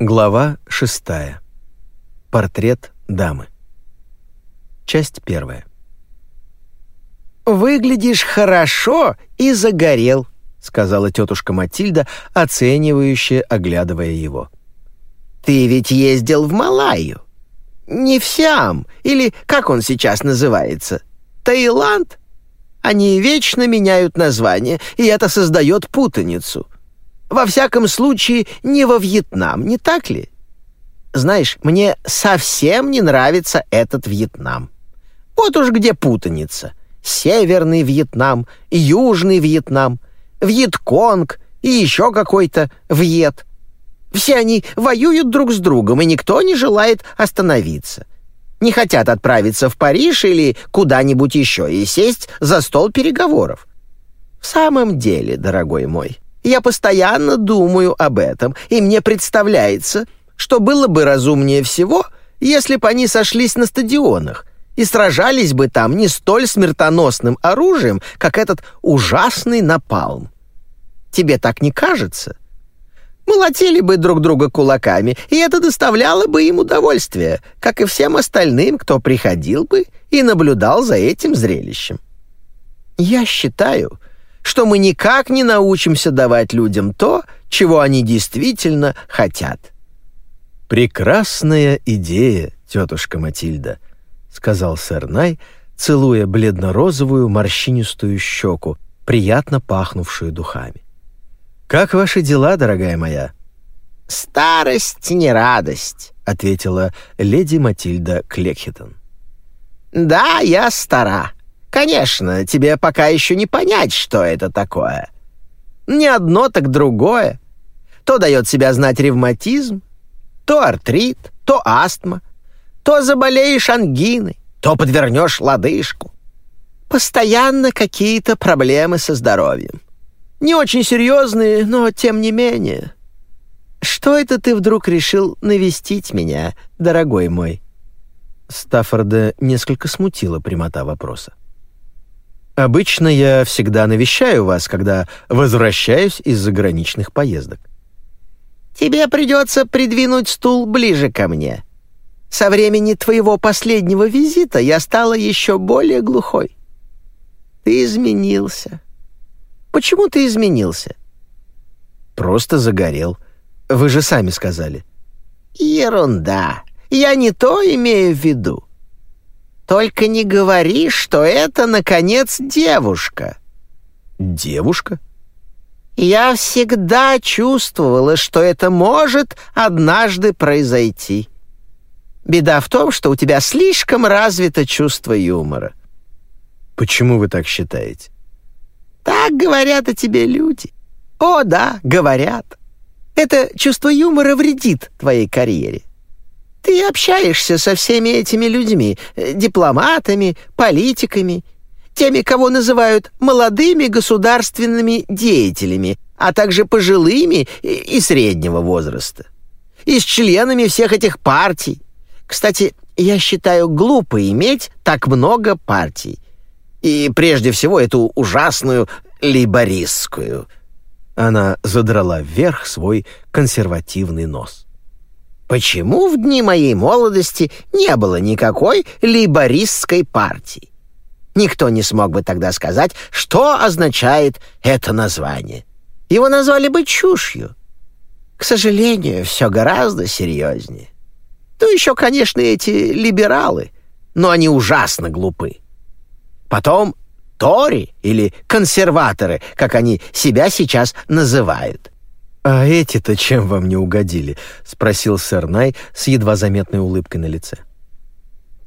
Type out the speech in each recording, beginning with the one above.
Глава 6. Портрет дамы. Часть первая. «Выглядишь хорошо и загорел», — сказала тетушка Матильда, оценивающе оглядывая его. «Ты ведь ездил в Малайю. Не в Сиам, или как он сейчас называется? Таиланд? Они вечно меняют название, и это создает путаницу. Во всяком случае, не во Вьетнам, не так ли? Знаешь, мне совсем не нравится этот Вьетнам. Вот уж где путаница. Северный Вьетнам, Южный Вьетнам, Вьетконг и еще какой-то Вьет. Все они воюют друг с другом, и никто не желает остановиться. Не хотят отправиться в Париж или куда-нибудь еще и сесть за стол переговоров. В самом деле, дорогой мой, я постоянно думаю об этом, и мне представляется, что было бы разумнее всего, если бы они сошлись на стадионах и сражались бы там не столь смертоносным оружием, как этот ужасный напалм. Тебе так не кажется? Молотили бы друг друга кулаками, и это доставляло бы им удовольствие, как и всем остальным, кто приходил бы и наблюдал за этим зрелищем. Я считаю, что мы никак не научимся давать людям то, чего они действительно хотят. «Прекрасная идея, тетушка Матильда», — сказал сэр Най, целуя бледно-розовую морщинистую щеку, приятно пахнувшую духами. «Как ваши дела, дорогая моя?» «Старость не радость», — ответила леди Матильда Клекхитон. «Да, я стара. Конечно, тебе пока еще не понять, что это такое. Не одно, так другое. То дает себя знать ревматизм, то артрит, то астма, то заболеешь ангиной, то подвернешь лодыжку. Постоянно какие-то проблемы со здоровьем. Не очень серьезные, но тем не менее. Что это ты вдруг решил навестить меня, дорогой мой?» Стаффорда несколько смутила прямота вопроса. Обычно я всегда навещаю вас, когда возвращаюсь из заграничных поездок. Тебе придется придвинуть стул ближе ко мне. Со времени твоего последнего визита я стала еще более глухой. Ты изменился. Почему ты изменился? Просто загорел. Вы же сами сказали. Ерунда. Я не то имею в виду. Только не говори, что это, наконец, девушка». «Девушка?» «Я всегда чувствовала, что это может однажды произойти. Беда в том, что у тебя слишком развито чувство юмора». «Почему вы так считаете?» «Так говорят о тебе люди». «О, да, говорят. Это чувство юмора вредит твоей карьере. Ты общаешься со всеми этими людьми, э, дипломатами, политиками, теми, кого называют молодыми государственными деятелями, а также пожилыми и среднего возраста. И с членами всех этих партий. Кстати, я считаю глупо иметь так много партий. И прежде всего эту ужасную лейбористскую. Она задрала вверх свой консервативный нос. Почему в дни моей молодости не было никакой лейбористской партии? Никто не смог бы тогда сказать, что означает это название. Его назвали бы чушью. К сожалению, все гораздо серьезнее. Ну, еще, конечно, эти либералы, но они ужасно глупы. Потом Тори или консерваторы, как они себя сейчас называют. «А эти-то чем вам не угодили?» — спросил сэр Най с едва заметной улыбкой на лице.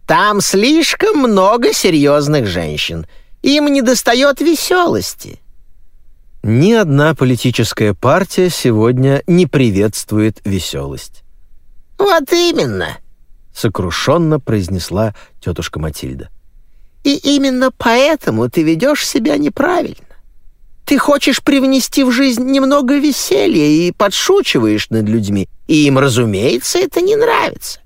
«Там слишком много серьезных женщин. Им недостает веселости». Ни одна политическая партия сегодня не приветствует веселость. «Вот именно», — сокрушенно произнесла тетушка Матильда. «И именно поэтому ты ведешь себя неправильно. Ты хочешь привнести в жизнь немного веселья и подшучиваешь над людьми, и им, разумеется, это не нравится.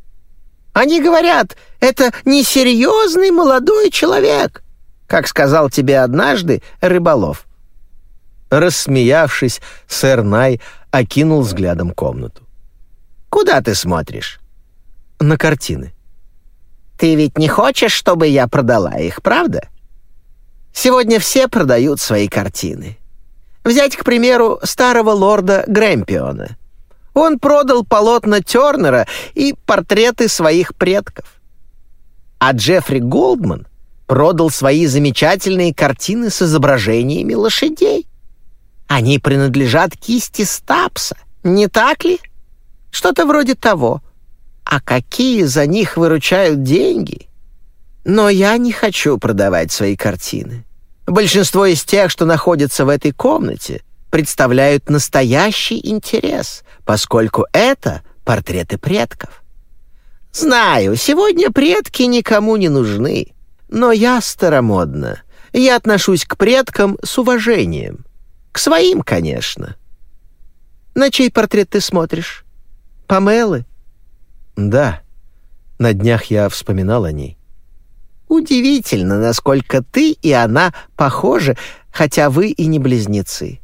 Они говорят, это несерьезный молодой человек, как сказал тебе однажды рыболов. Рассмеявшись, сэр Най окинул взглядом комнату. Куда ты смотришь?» «На картины». «Ты ведь не хочешь, чтобы я продала их, правда?» «Сегодня все продают свои картины. Взять, к примеру, старого лорда Грэмпиона. Он продал полотна Тернера и портреты своих предков. А Джеффри Голдман продал свои замечательные картины с изображениями лошадей. Они принадлежат кисти Стапса, не так ли? Что-то вроде того. А какие за них выручают деньги? Но я не хочу продавать свои картины. Большинство из тех, что находятся в этой комнате, представляют настоящий интерес, поскольку это портреты предков. Знаю, сегодня предки никому не нужны, но я старомодна. Я отношусь к предкам с уважением. К своим, конечно. На чей портрет ты смотришь? Памелы? Да. На днях я вспоминал о ней. Удивительно, насколько ты и она похожи, хотя вы и не близнецы.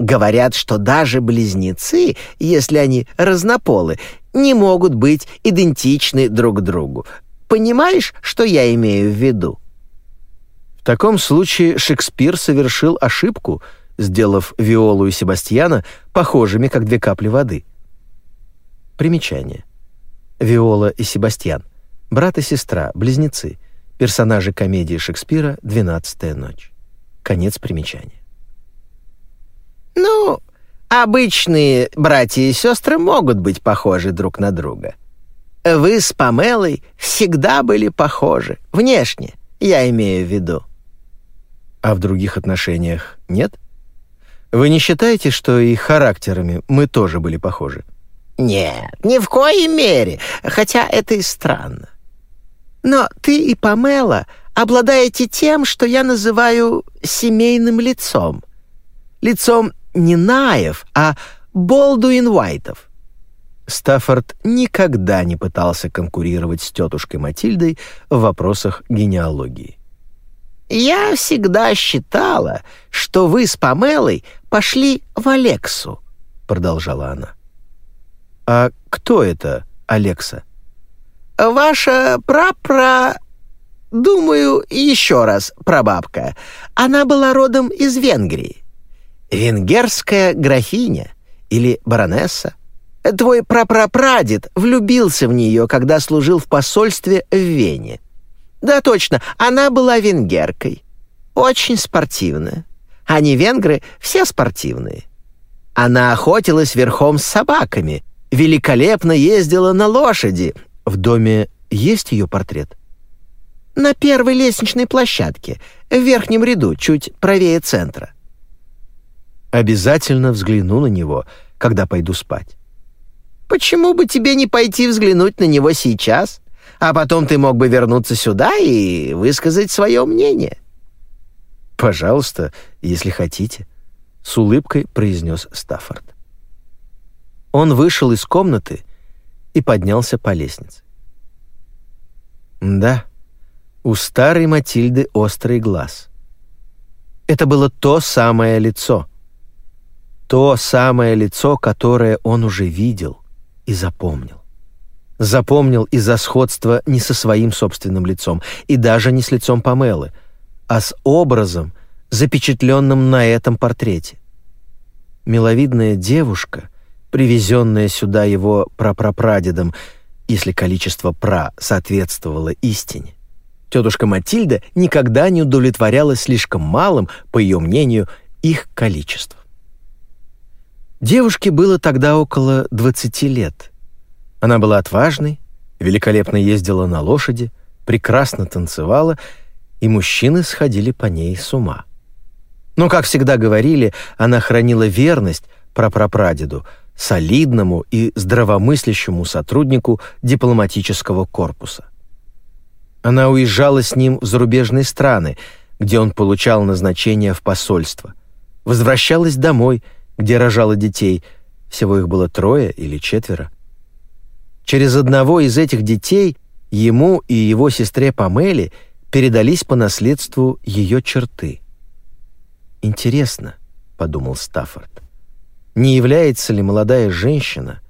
Говорят, что даже близнецы, если они разнополы, не могут быть идентичны друг другу. Понимаешь, что я имею в виду? В таком случае Шекспир совершил ошибку, сделав Виолу и Себастьяна похожими, как две капли воды. Примечание. Виола и Себастьян — Брат и сестра, близнецы, персонажи комедии Шекспира «Двенадцатая ночь». Конец примечания. Ну, обычные братья и сестры могут быть похожи друг на друга. Вы с Памелой всегда были похожи, внешне, я имею в виду. А в других отношениях нет? Вы не считаете, что и характерами мы тоже были похожи? Нет, ни в коей мере, хотя это и странно. Но ты и Памела обладаете тем, что я называю семейным лицом. Лицом не Наев, а Болдуин Уайтов. Стаффорд никогда не пытался конкурировать с тетушкой Матильдой в вопросах генеалогии. «Я всегда считала, что вы с Памелой пошли в Алексу», — продолжала она. «А кто это Алекса?» Ваша прапра... Думаю, еще раз прабабка. Она была родом из Венгрии. Венгерская графиня или баронесса. Твой прапрапрадед влюбился в нее, когда служил в посольстве в Вене. Да, точно, она была венгеркой. Очень спортивная. Они, венгры, все спортивные. Она охотилась верхом с собаками, великолепно ездила на лошади, в доме есть ее портрет? На первой лестничной площадке, в верхнем ряду, чуть правее центра. Обязательно взгляну на него, когда пойду спать. Почему бы тебе не пойти взглянуть на него сейчас, а потом ты мог бы вернуться сюда и высказать свое мнение? Пожалуйста, если хотите, с улыбкой произнес Стаффорд. Он вышел из комнаты и поднялся по лестнице. Да, у старой Матильды острый глаз. Это было то самое лицо. То самое лицо, которое он уже видел и запомнил. Запомнил из-за сходства не со своим собственным лицом и даже не с лицом Памелы, а с образом, запечатленным на этом портрете. Миловидная девушка — привезенная сюда его прапрапрадедом, если количество «пра» соответствовало истине. Тетушка Матильда никогда не удовлетворялась слишком малым, по ее мнению, их количеством. Девушке было тогда около 20 лет. Она была отважной, великолепно ездила на лошади, прекрасно танцевала, и мужчины сходили по ней с ума. Но, как всегда говорили, она хранила верность прапрапрадеду, солидному и здравомыслящему сотруднику дипломатического корпуса. Она уезжала с ним в зарубежные страны, где он получал назначение в посольство. Возвращалась домой, где рожала детей, всего их было трое или четверо. Через одного из этих детей ему и его сестре Памеле передались по наследству ее черты. «Интересно», — подумал Стаффорд, — не является ли молодая женщина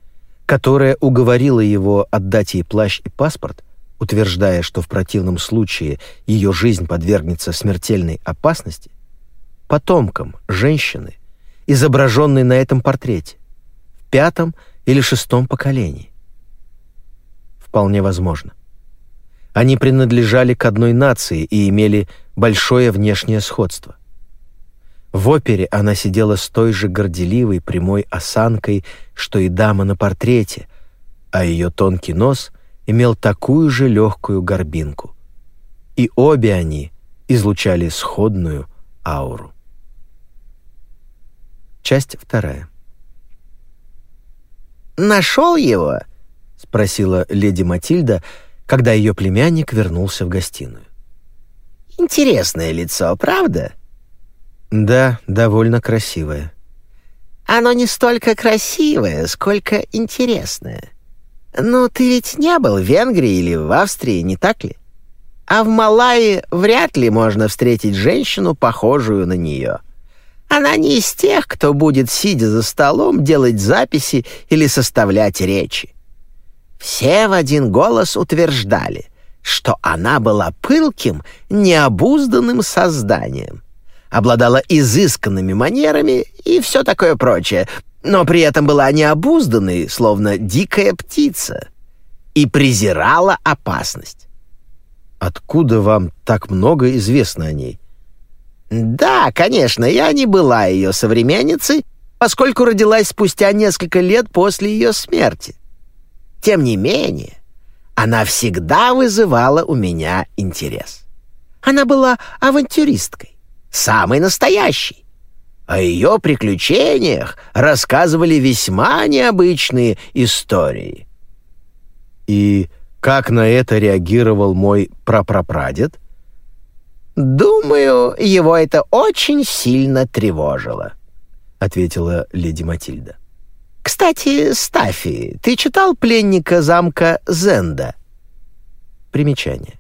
которая уговорила его отдать ей плащ и паспорт, утверждая, что в противном случае ее жизнь подвергнется смертельной опасности, потомкам женщины, изображенной на этом портрете, в пятом или шестом поколении. Вполне возможно. Они принадлежали к одной нации и имели большое внешнее сходство. В опере она сидела с той же горделивой прямой осанкой, что и дама на портрете, а ее тонкий нос имел такую же легкую горбинку. И обе они излучали сходную ауру. Часть вторая. «Нашел его?» — спросила леди Матильда, когда ее племянник вернулся в гостиную. «Интересное лицо, правда?» «Да, довольно красивое». «Оно не столько красивое, сколько интересное. Ну, ты ведь не был в Венгрии или в Австрии, не так ли? А в Малайи вряд ли можно встретить женщину, похожую на нее. Она не из тех, кто будет, сидя за столом, делать записи или составлять речи. Все в один голос утверждали, что она была пылким, необузданным созданием, обладала изысканными манерами и все такое прочее, но при этом была необузданной, словно дикая птица, и презирала опасность. «Откуда вам так много известно о ней?» «Да, конечно, я не была ее современницей, поскольку родилась спустя несколько лет после ее смерти. Тем не менее, она всегда вызывала у меня интерес. Она была авантюристкой, самой настоящей. О ее приключениях рассказывали весьма необычные истории. И как на это реагировал мой прапрапрадед? «Думаю, его это очень сильно тревожило», — ответила леди Матильда. «Кстати, Стафи, ты читал «Пленника замка Зенда»?» Примечание.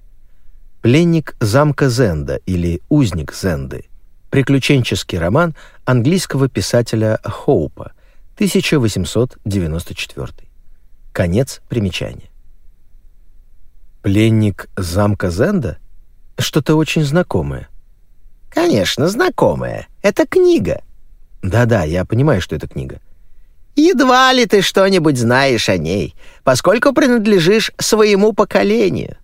«Пленник замка Зенда» или «Узник Зенды» — приключенческий роман английского писателя Хоупа, 1894. Конец примечания. «Пленник замка Зенда»? Что-то очень знакомое. «Конечно, знакомое. Это книга». «Да-да, я понимаю, что это книга. Едва ли ты что-нибудь знаешь о ней, поскольку принадлежишь своему поколению.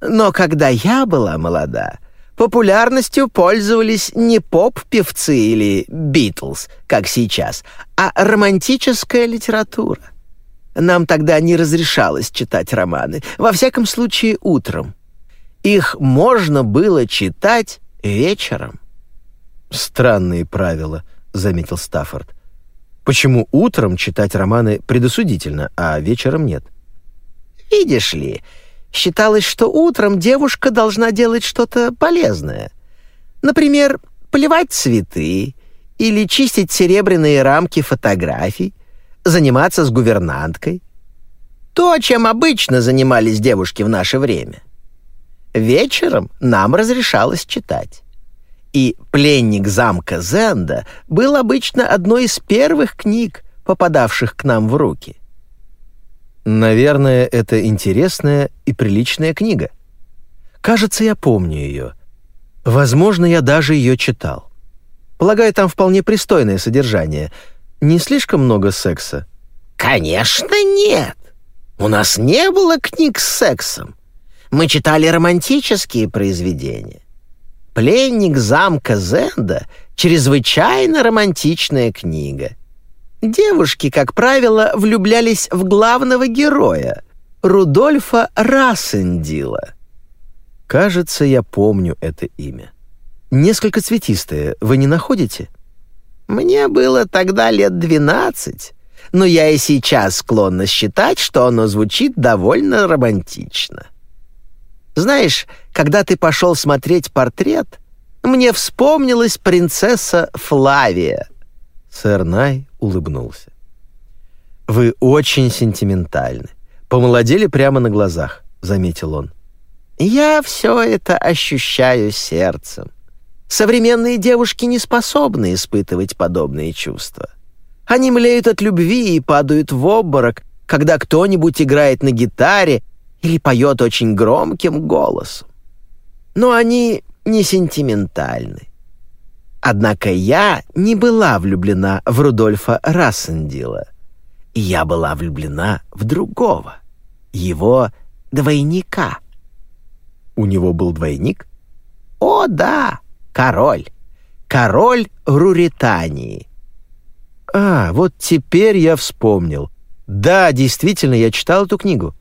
Но когда я была молода, популярностью пользовались не поп-певцы или Битлз, как сейчас, а романтическая литература. Нам тогда не разрешалось читать романы, во всяком случае утром. Их можно было читать вечером. «Странные правила», — заметил Стаффорд. Почему утром читать романы предосудительно, а вечером нет? Видишь ли, считалось, что утром девушка должна делать что-то полезное. Например, поливать цветы или чистить серебряные рамки фотографий, заниматься с гувернанткой. То, чем обычно занимались девушки в наше время. Вечером нам разрешалось читать и «Пленник замка Зенда» был обычно одной из первых книг, попадавших к нам в руки. Наверное, это интересная и приличная книга. Кажется, я помню ее. Возможно, я даже ее читал. Полагаю, там вполне пристойное содержание. Не слишком много секса? Конечно, нет. У нас не было книг с сексом. Мы читали романтические произведения. «Пленник замка Зенда» — чрезвычайно романтичная книга. Девушки, как правило, влюблялись в главного героя, Рудольфа Рассендила. Кажется, я помню это имя. Несколько цветистое, вы не находите? Мне было тогда лет двенадцать, но я и сейчас склонна считать, что оно звучит довольно романтично. Знаешь, когда ты пошел смотреть портрет, мне вспомнилась принцесса Флавия». Сэр Най улыбнулся. «Вы очень сентиментальны. Помолодели прямо на глазах», — заметил он. «Я все это ощущаю сердцем. Современные девушки не способны испытывать подобные чувства. Они млеют от любви и падают в обморок, когда кто-нибудь играет на гитаре или поет очень громким голосом. Но они не сентиментальны. Однако я не была влюблена в Рудольфа Рассендила. Я была влюблена в другого, его двойника. У него был двойник? О, да, король. Король Руритании. А, вот теперь я вспомнил. Да, действительно, я читал эту книгу.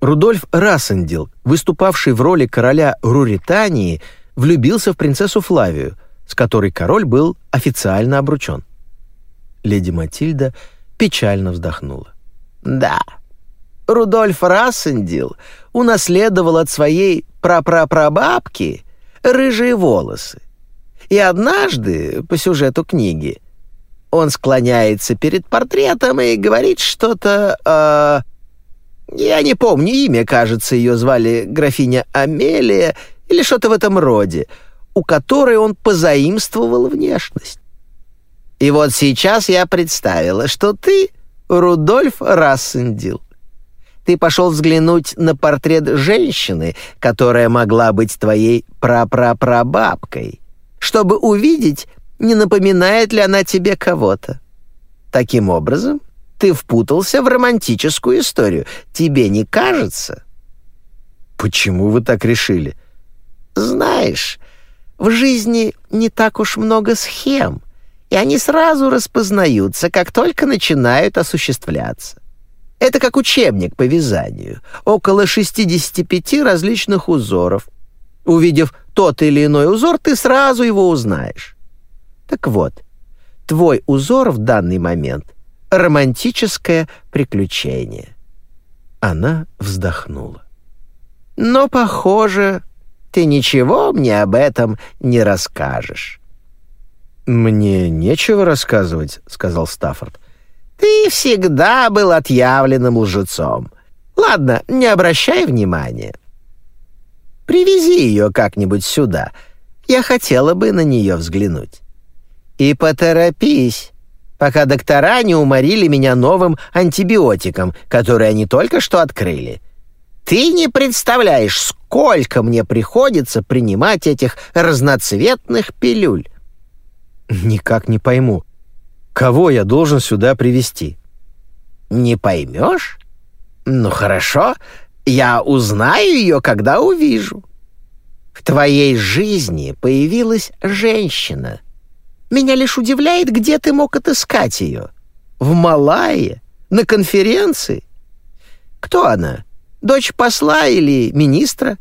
Рудольф Рассендил, выступавший в роли короля Руритании, влюбился в принцессу Флавию, с которой король был официально обручен. Леди Матильда печально вздохнула. «Да, Рудольф Рассендил унаследовал от своей прапрапрабабки рыжие волосы. И однажды, по сюжету книги, он склоняется перед портретом и говорит что-то... Э, я не помню имя, кажется, ее звали графиня Амелия или что-то в этом роде, у которой он позаимствовал внешность. И вот сейчас я представила, что ты Рудольф Рассендил. Ты пошел взглянуть на портрет женщины, которая могла быть твоей прапрапрабабкой, чтобы увидеть, не напоминает ли она тебе кого-то. Таким образом, ты впутался в романтическую историю. Тебе не кажется? Почему вы так решили? Знаешь, в жизни не так уж много схем, и они сразу распознаются, как только начинают осуществляться. Это как учебник по вязанию. Около 65 различных узоров. Увидев тот или иной узор, ты сразу его узнаешь. Так вот, твой узор в данный момент — романтическое приключение. Она вздохнула. Но, похоже, ты ничего мне об этом не расскажешь. «Мне нечего рассказывать», — сказал Стаффорд. «Ты всегда был отъявленным лжецом. Ладно, не обращай внимания. Привези ее как-нибудь сюда. Я хотела бы на нее взглянуть. И поторопись, пока доктора не уморили меня новым антибиотиком, который они только что открыли. Ты не представляешь, сколько мне приходится принимать этих разноцветных пилюль. Никак не пойму, кого я должен сюда привести. Не поймешь? Ну хорошо, я узнаю ее, когда увижу. В твоей жизни появилась женщина. Меня лишь удивляет, где ты мог отыскать ее. В Малайе? На конференции? Кто она? Дочь посла или министра?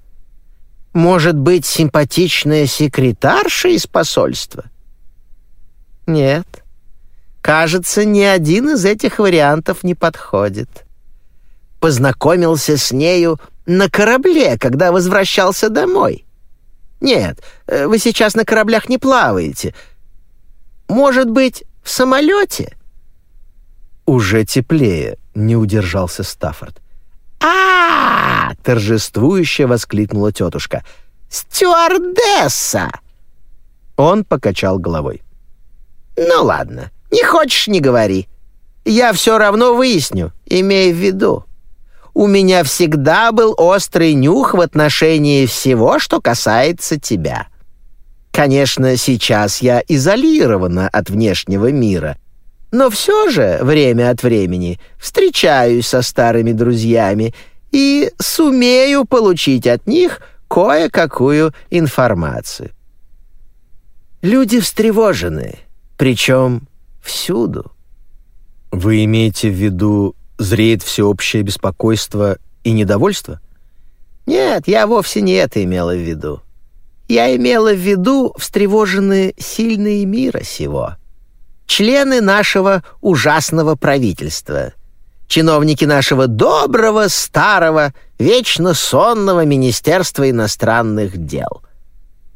Может быть, симпатичная секретарша из посольства? Нет. Кажется, ни один из этих вариантов не подходит. Познакомился с нею на корабле, когда возвращался домой. Нет, э, вы сейчас на кораблях не плаваете. Может быть, в самолете? Уже теплее, не удержался Стаффорд а, торжествующе воскликнула тетушка. «Стюардесса!» Он покачал головой. «Ну ладно, не хочешь — не говори. Я все равно выясню, имея в виду. У меня всегда был острый нюх в отношении всего, что касается тебя. Конечно, сейчас я изолирована от внешнего мира, но все же время от времени встречаюсь со старыми друзьями и сумею получить от них кое-какую информацию. Люди встревожены, причем всюду. Вы имеете в виду зреет всеобщее беспокойство и недовольство? Нет, я вовсе не это имела в виду. Я имела в виду встревоженные сильные мира сего члены нашего ужасного правительства, чиновники нашего доброго, старого, вечно сонного Министерства иностранных дел.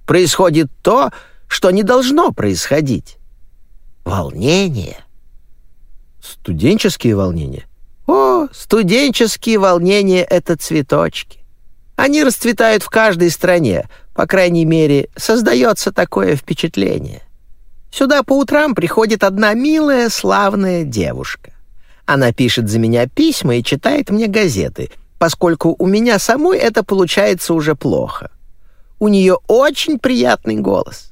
Происходит то, что не должно происходить. Волнение. Студенческие волнения? О, студенческие волнения — это цветочки. Они расцветают в каждой стране, по крайней мере, создается такое впечатление. Сюда по утрам приходит одна милая, славная девушка. Она пишет за меня письма и читает мне газеты, поскольку у меня самой это получается уже плохо. У нее очень приятный голос.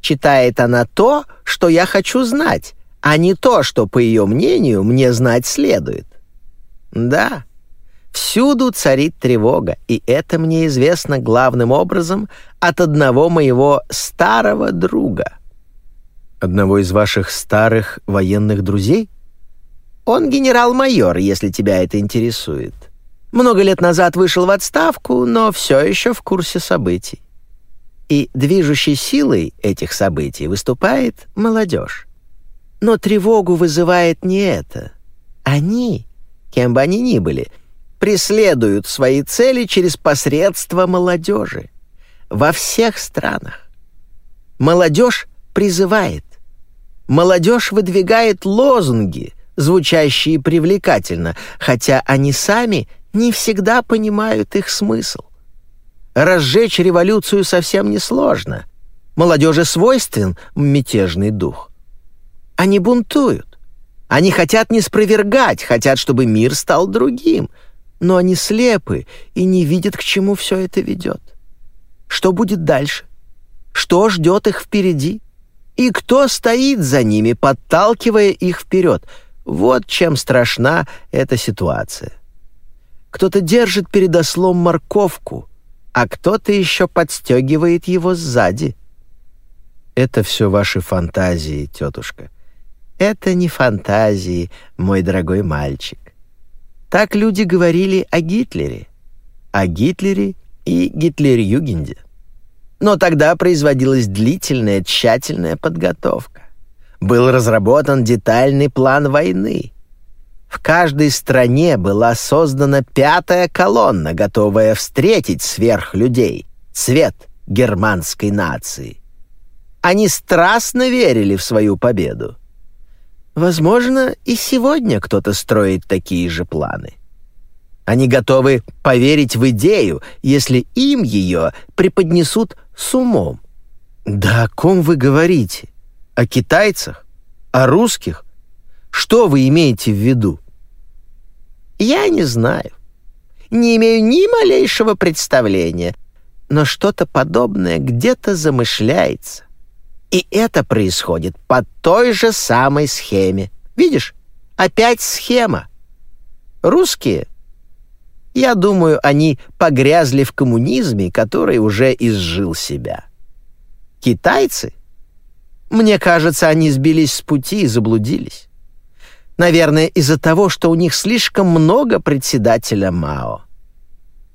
Читает она то, что я хочу знать, а не то, что, по ее мнению, мне знать следует. Да, всюду царит тревога, и это мне известно главным образом от одного моего старого друга. Одного из ваших старых военных друзей? Он генерал-майор, если тебя это интересует. Много лет назад вышел в отставку, но все еще в курсе событий. И движущей силой этих событий выступает молодежь. Но тревогу вызывает не это. Они, кем бы они ни были, преследуют свои цели через посредство молодежи. Во всех странах. Молодежь призывает. Молодежь выдвигает лозунги, звучащие привлекательно, хотя они сами не всегда понимают их смысл. Разжечь революцию совсем несложно. Молодежи свойствен мятежный дух. Они бунтуют. Они хотят не спровергать, хотят, чтобы мир стал другим. Но они слепы и не видят, к чему все это ведет. Что будет дальше? Что ждет их впереди? И кто стоит за ними, подталкивая их вперед? Вот чем страшна эта ситуация. Кто-то держит перед ослом морковку, а кто-то еще подстегивает его сзади. Это все ваши фантазии, тетушка. Это не фантазии, мой дорогой мальчик. Так люди говорили о Гитлере, о Гитлере и Гитлер-Югенде. Но тогда производилась длительная, тщательная подготовка. Был разработан детальный план войны. В каждой стране была создана пятая колонна, готовая встретить сверхлюдей, цвет германской нации. Они страстно верили в свою победу. Возможно, и сегодня кто-то строит такие же планы. Они готовы поверить в идею, если им ее преподнесут с умом. Да о ком вы говорите? О китайцах? О русских? Что вы имеете в виду? Я не знаю. Не имею ни малейшего представления, но что-то подобное где-то замышляется. И это происходит по той же самой схеме. Видишь? Опять схема. Русские я думаю, они погрязли в коммунизме, который уже изжил себя. Китайцы? Мне кажется, они сбились с пути и заблудились. Наверное, из-за того, что у них слишком много председателя Мао.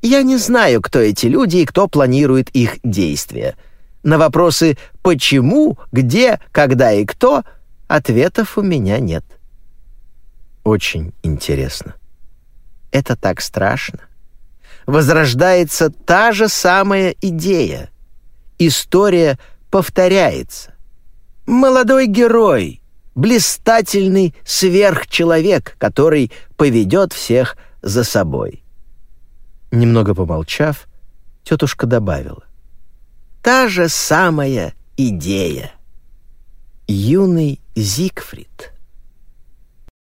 Я не знаю, кто эти люди и кто планирует их действия. На вопросы «почему», «где», «когда» и «кто» ответов у меня нет. Очень интересно. Это так страшно. Возрождается та же самая идея. История повторяется. Молодой герой, блистательный сверхчеловек, который поведет всех за собой. Немного помолчав, тетушка добавила. Та же самая идея. Юный Зигфрид.